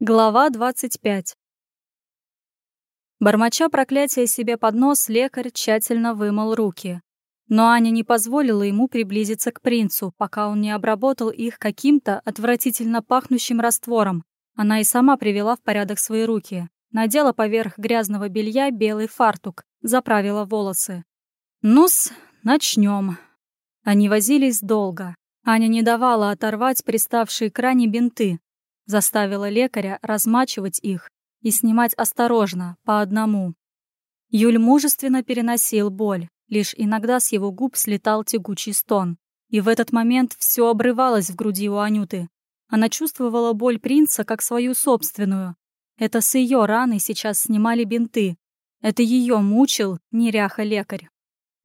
Глава 25. Бормоча проклятие себе под нос, лекарь тщательно вымыл руки. Но Аня не позволила ему приблизиться к принцу, пока он не обработал их каким-то отвратительно пахнущим раствором. Она и сама привела в порядок свои руки, надела поверх грязного белья белый фартук, заправила волосы. «Ну-с, начнем. Они возились долго. Аня не давала оторвать приставшие к ране бинты, заставила лекаря размачивать их и снимать осторожно, по одному. Юль мужественно переносил боль, лишь иногда с его губ слетал тягучий стон. И в этот момент все обрывалось в груди у Анюты. Она чувствовала боль принца как свою собственную. Это с ее раны сейчас снимали бинты. Это ее мучил неряха-лекарь.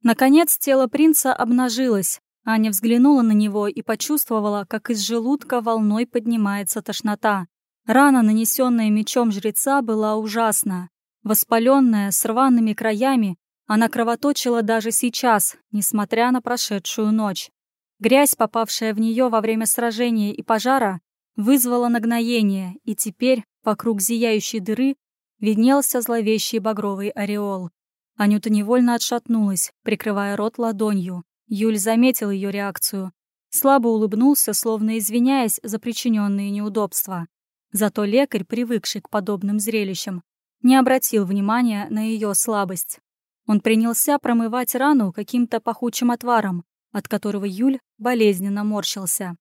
Наконец тело принца обнажилось, Аня взглянула на него и почувствовала, как из желудка волной поднимается тошнота. Рана, нанесенная мечом жреца, была ужасна. Воспаленная, с рваными краями, она кровоточила даже сейчас, несмотря на прошедшую ночь. Грязь, попавшая в нее во время сражения и пожара, вызвала нагноение, и теперь вокруг зияющей дыры виднелся зловещий багровый ореол. Анюта невольно отшатнулась, прикрывая рот ладонью. Юль заметил ее реакцию. Слабо улыбнулся, словно извиняясь за причиненные неудобства. Зато лекарь, привыкший к подобным зрелищам, не обратил внимания на ее слабость. Он принялся промывать рану каким-то пахучим отваром, от которого Юль болезненно морщился.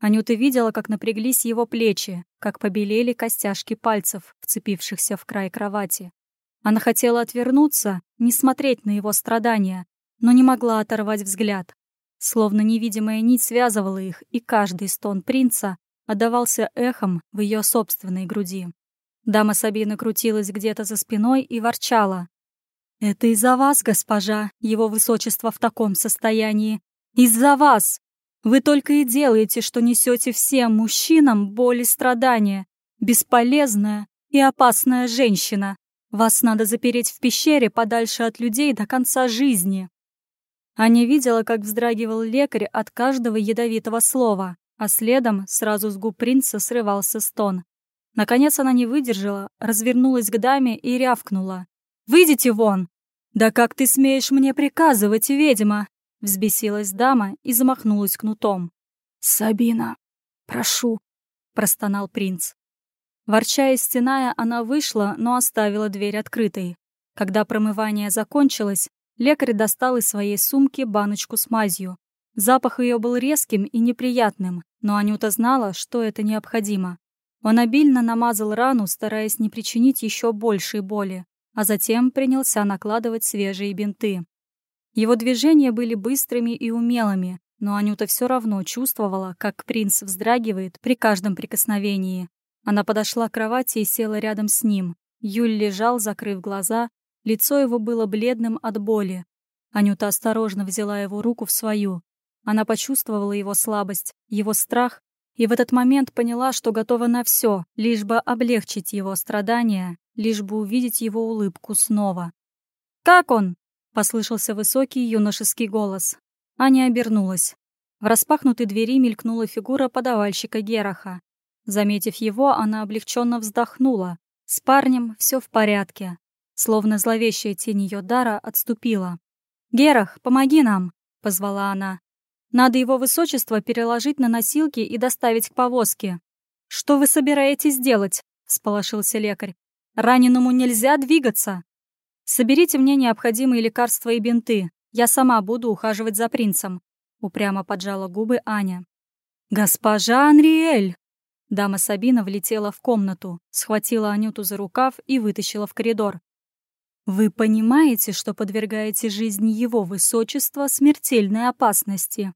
Анюта видела, как напряглись его плечи, как побелели костяшки пальцев, вцепившихся в край кровати. Она хотела отвернуться, не смотреть на его страдания, но не могла оторвать взгляд. Словно невидимая нить связывала их, и каждый стон принца отдавался эхом в ее собственной груди. Дама Сабина крутилась где-то за спиной и ворчала. «Это из-за вас, госпожа, его высочество в таком состоянии. Из-за вас! Вы только и делаете, что несете всем мужчинам боль и страдания. Бесполезная и опасная женщина. Вас надо запереть в пещере подальше от людей до конца жизни». Аня видела, как вздрагивал лекарь от каждого ядовитого слова, а следом сразу с губ принца срывался стон. Наконец она не выдержала, развернулась к даме и рявкнула. «Выйдите вон!» «Да как ты смеешь мне приказывать, ведьма?» Взбесилась дама и замахнулась кнутом. «Сабина, прошу», — простонал принц. Ворча и стеная, она вышла, но оставила дверь открытой. Когда промывание закончилось, Лекарь достал из своей сумки баночку с мазью. Запах ее был резким и неприятным, но Анюта знала, что это необходимо. Он обильно намазал рану, стараясь не причинить еще большей боли, а затем принялся накладывать свежие бинты. Его движения были быстрыми и умелыми, но Анюта все равно чувствовала, как принц вздрагивает при каждом прикосновении. Она подошла к кровати и села рядом с ним. Юль лежал, закрыв глаза, Лицо его было бледным от боли. Анюта осторожно взяла его руку в свою. Она почувствовала его слабость, его страх, и в этот момент поняла, что готова на все, лишь бы облегчить его страдания, лишь бы увидеть его улыбку снова. «Как он?» — послышался высокий юношеский голос. Аня обернулась. В распахнутой двери мелькнула фигура подавальщика Гераха. Заметив его, она облегченно вздохнула. С парнем все в порядке. Словно зловещая тень ее дара отступила. «Герах, помоги нам!» — позвала она. «Надо его высочество переложить на носилки и доставить к повозке». «Что вы собираетесь делать?» — сполошился лекарь. «Раненому нельзя двигаться!» «Соберите мне необходимые лекарства и бинты. Я сама буду ухаживать за принцем», — упрямо поджала губы Аня. «Госпожа Анриэль!» Дама Сабина влетела в комнату, схватила Анюту за рукав и вытащила в коридор. Вы понимаете, что подвергаете жизни его высочества смертельной опасности.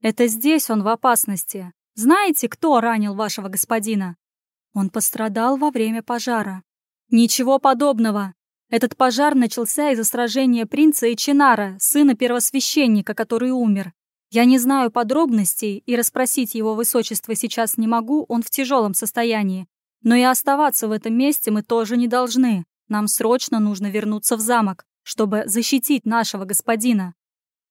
Это здесь он в опасности. Знаете, кто ранил вашего господина? Он пострадал во время пожара. Ничего подобного. Этот пожар начался из-за сражения принца и сына первосвященника, который умер. Я не знаю подробностей, и расспросить его высочество сейчас не могу, он в тяжелом состоянии. Но и оставаться в этом месте мы тоже не должны. Нам срочно нужно вернуться в замок, чтобы защитить нашего господина.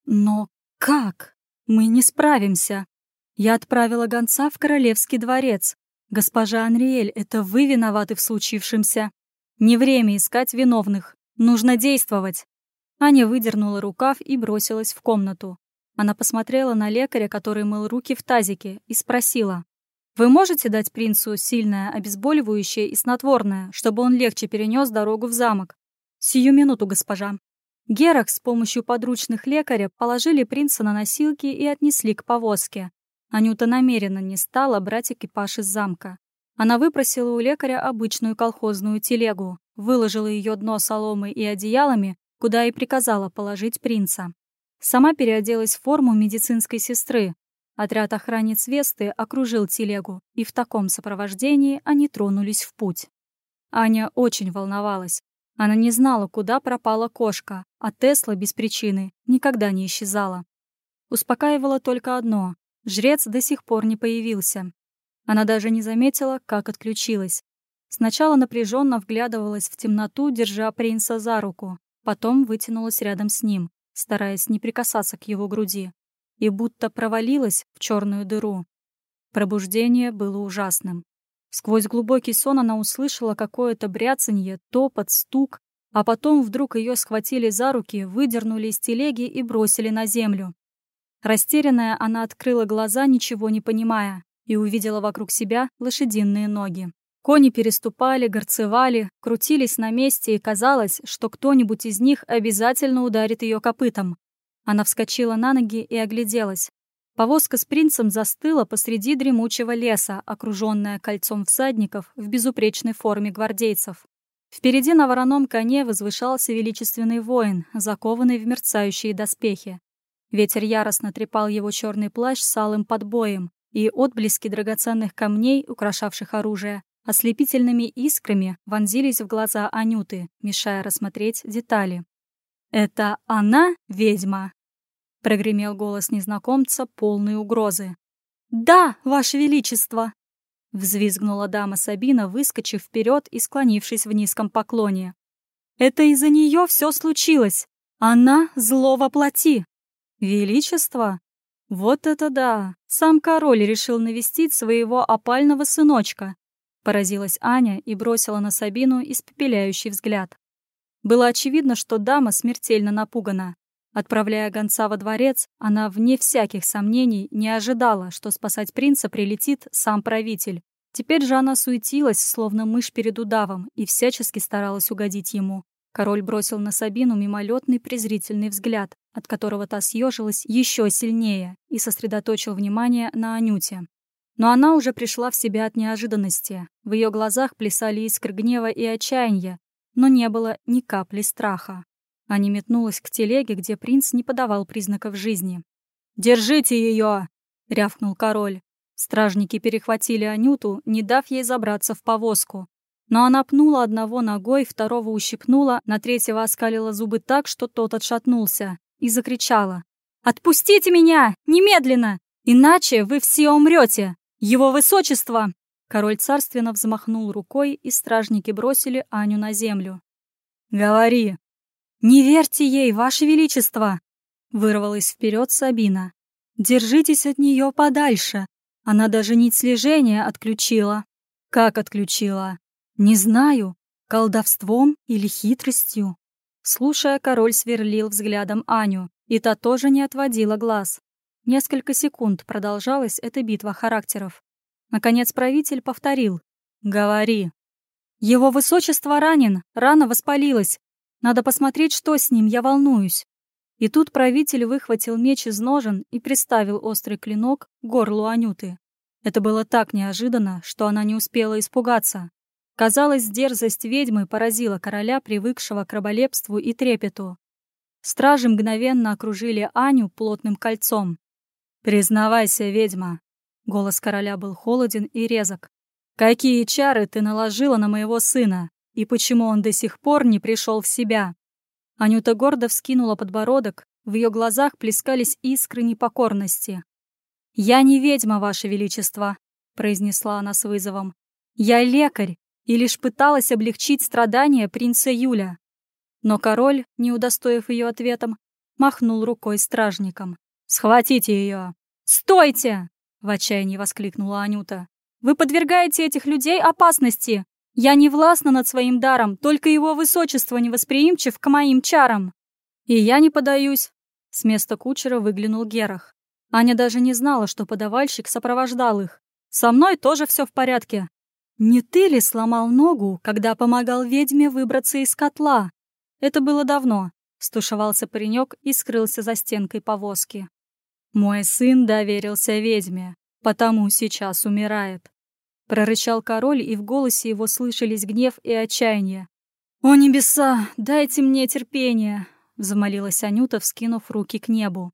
Но как? Мы не справимся. Я отправила гонца в королевский дворец. «Госпожа Анриэль, это вы виноваты в случившемся. Не время искать виновных. Нужно действовать!» Аня выдернула рукав и бросилась в комнату. Она посмотрела на лекаря, который мыл руки в тазике, и спросила. «Вы можете дать принцу сильное, обезболивающее и снотворное, чтобы он легче перенес дорогу в замок?» «Сию минуту, госпожа». Герах с помощью подручных лекаря положили принца на носилки и отнесли к повозке. Анюта намеренно не стала брать экипаж из замка. Она выпросила у лекаря обычную колхозную телегу, выложила ее дно соломой и одеялами, куда и приказала положить принца. Сама переоделась в форму медицинской сестры. Отряд охранниц Весты окружил телегу, и в таком сопровождении они тронулись в путь. Аня очень волновалась. Она не знала, куда пропала кошка, а Тесла без причины никогда не исчезала. Успокаивало только одно — жрец до сих пор не появился. Она даже не заметила, как отключилась. Сначала напряженно вглядывалась в темноту, держа принца за руку, Потом вытянулась рядом с ним, стараясь не прикасаться к его груди, и будто провалилась в черную дыру. Пробуждение было ужасным. Сквозь глубокий сон она услышала какое-то бряцанье, топот, стук, а потом вдруг ее схватили за руки, выдернули из телеги и бросили на землю. Растерянная, она открыла глаза, ничего не понимая, и увидела вокруг себя лошадиные ноги. Кони переступали, горцевали, крутились на месте, и казалось, что кто-нибудь из них обязательно ударит ее копытом. Она вскочила на ноги и огляделась. Повозка с принцем застыла посреди дремучего леса, окруженная кольцом всадников в безупречной форме гвардейцев. Впереди на вороном коне возвышался величественный воин, закованный в мерцающие доспехи. Ветер яростно трепал его черный плащ с алым подбоем, и отблески драгоценных камней, украшавших оружие, ослепительными искрами вонзились в глаза Анюты, мешая рассмотреть детали. «Это она ведьма?» — прогремел голос незнакомца, полный угрозы. «Да, Ваше Величество!» — взвизгнула дама Сабина, выскочив вперед и склонившись в низком поклоне. «Это из-за нее все случилось! Она зло воплоти!» «Величество? Вот это да! Сам король решил навестить своего опального сыночка, Поразилась Аня и бросила на Сабину испепеляющий взгляд. Было очевидно, что дама смертельно напугана. Отправляя гонца во дворец, она, вне всяких сомнений, не ожидала, что спасать принца прилетит сам правитель. Теперь же она суетилась, словно мышь перед удавом, и всячески старалась угодить ему. Король бросил на Сабину мимолетный презрительный взгляд, от которого та съежилась еще сильнее, и сосредоточил внимание на Анюте. Но она уже пришла в себя от неожиданности. В ее глазах плясали искры гнева и отчаяния, но не было ни капли страха. Аня метнулась к телеге, где принц не подавал признаков жизни. «Держите ее!» — рявкнул король. Стражники перехватили Анюту, не дав ей забраться в повозку. Но она пнула одного ногой, второго ущипнула, на третьего оскалила зубы так, что тот отшатнулся, и закричала. «Отпустите меня! Немедленно! Иначе вы все умрете!» «Его высочество!» Король царственно взмахнул рукой, и стражники бросили Аню на землю. «Говори!» «Не верьте ей, ваше величество!» Вырвалась вперед Сабина. «Держитесь от нее подальше. Она даже нить слежения отключила». «Как отключила?» «Не знаю. Колдовством или хитростью?» Слушая, король сверлил взглядом Аню, и та тоже не отводила глаз. Несколько секунд продолжалась эта битва характеров. Наконец правитель повторил. «Говори». «Его высочество ранен, рана воспалилась. Надо посмотреть, что с ним, я волнуюсь». И тут правитель выхватил меч из ножен и приставил острый клинок к горлу Анюты. Это было так неожиданно, что она не успела испугаться. Казалось, дерзость ведьмы поразила короля, привыкшего к раболепству и трепету. Стражи мгновенно окружили Аню плотным кольцом. «Признавайся, ведьма!» Голос короля был холоден и резок. «Какие чары ты наложила на моего сына? И почему он до сих пор не пришел в себя?» Анюта гордо вскинула подбородок, в ее глазах плескались искры непокорности. «Я не ведьма, ваше величество», — произнесла она с вызовом. «Я лекарь и лишь пыталась облегчить страдания принца Юля». Но король, не удостоив ее ответом, махнул рукой стражникам. «Схватите ее!» «Стойте!» — в отчаянии воскликнула Анюта. Вы подвергаете этих людей опасности. Я не властна над своим даром, только его высочество невосприимчив к моим чарам. И я не подаюсь. С места кучера выглянул Герах. Аня даже не знала, что подавальщик сопровождал их. Со мной тоже все в порядке. Не ты ли сломал ногу, когда помогал ведьме выбраться из котла? Это было давно. Стушевался паренек и скрылся за стенкой повозки. Мой сын доверился ведьме, потому сейчас умирает. Прорычал король, и в голосе его слышались гнев и отчаяние. «О небеса, дайте мне терпение!» — взмолилась Анюта, вскинув руки к небу.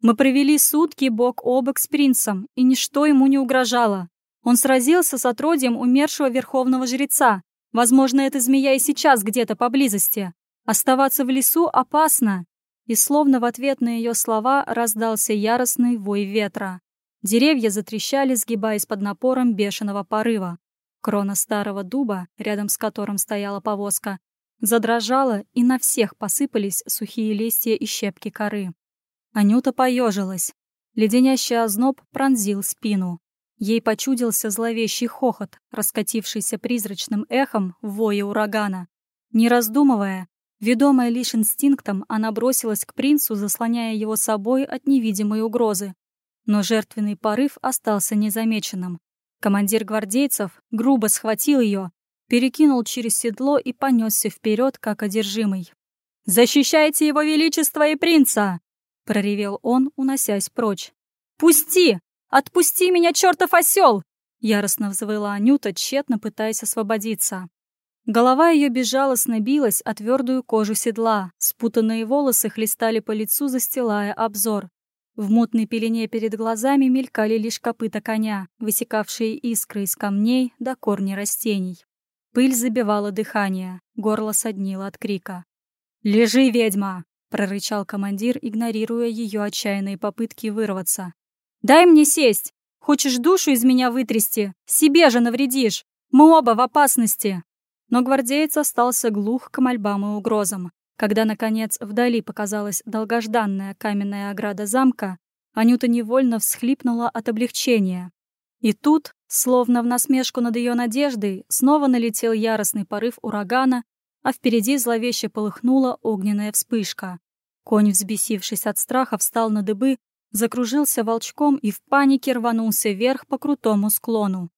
«Мы провели сутки бок о бок с принцем, и ничто ему не угрожало. Он сразился с отродьем умершего верховного жреца. Возможно, эта змея и сейчас где-то поблизости. Оставаться в лесу опасно». И словно в ответ на ее слова раздался яростный вой ветра. Деревья затрещали, сгибаясь под напором бешеного порыва. Крона старого дуба, рядом с которым стояла повозка, задрожала, и на всех посыпались сухие листья и щепки коры. Анюта поежилась. Леденящий озноб пронзил спину. Ей почудился зловещий хохот, раскатившийся призрачным эхом в вое урагана. Не раздумывая, ведомая лишь инстинктом, она бросилась к принцу, заслоняя его собой от невидимой угрозы. Но жертвенный порыв остался незамеченным. Командир гвардейцев грубо схватил ее, перекинул через седло и понесся вперед, как одержимый. «Защищайте его величество и принца!» — проревел он, уносясь прочь. «Пусти! Отпусти меня, чертов осел!» — яростно взвыла Анюта, тщетно пытаясь освободиться. Голова ее безжалостно билась о твердую кожу седла, спутанные волосы хлестали по лицу, застилая обзор. В мутной пелене перед глазами мелькали лишь копыта коня, высекавшие искры из камней до корней растений. Пыль забивала дыхание, горло соднило от крика. «Лежи, ведьма!» — прорычал командир, игнорируя ее отчаянные попытки вырваться. «Дай мне сесть! Хочешь душу из меня вытрясти? Себе же навредишь! Мы оба в опасности!» Но гвардеец остался глух к мольбам и угрозам. Когда, наконец, вдали показалась долгожданная каменная ограда замка, Анюта невольно всхлипнула от облегчения. И тут, словно в насмешку над ее надеждой, снова налетел яростный порыв урагана, а впереди зловеще полыхнула огненная вспышка. Конь, взбесившись от страха, встал на дыбы, закружился волчком и в панике рванулся вверх по крутому склону.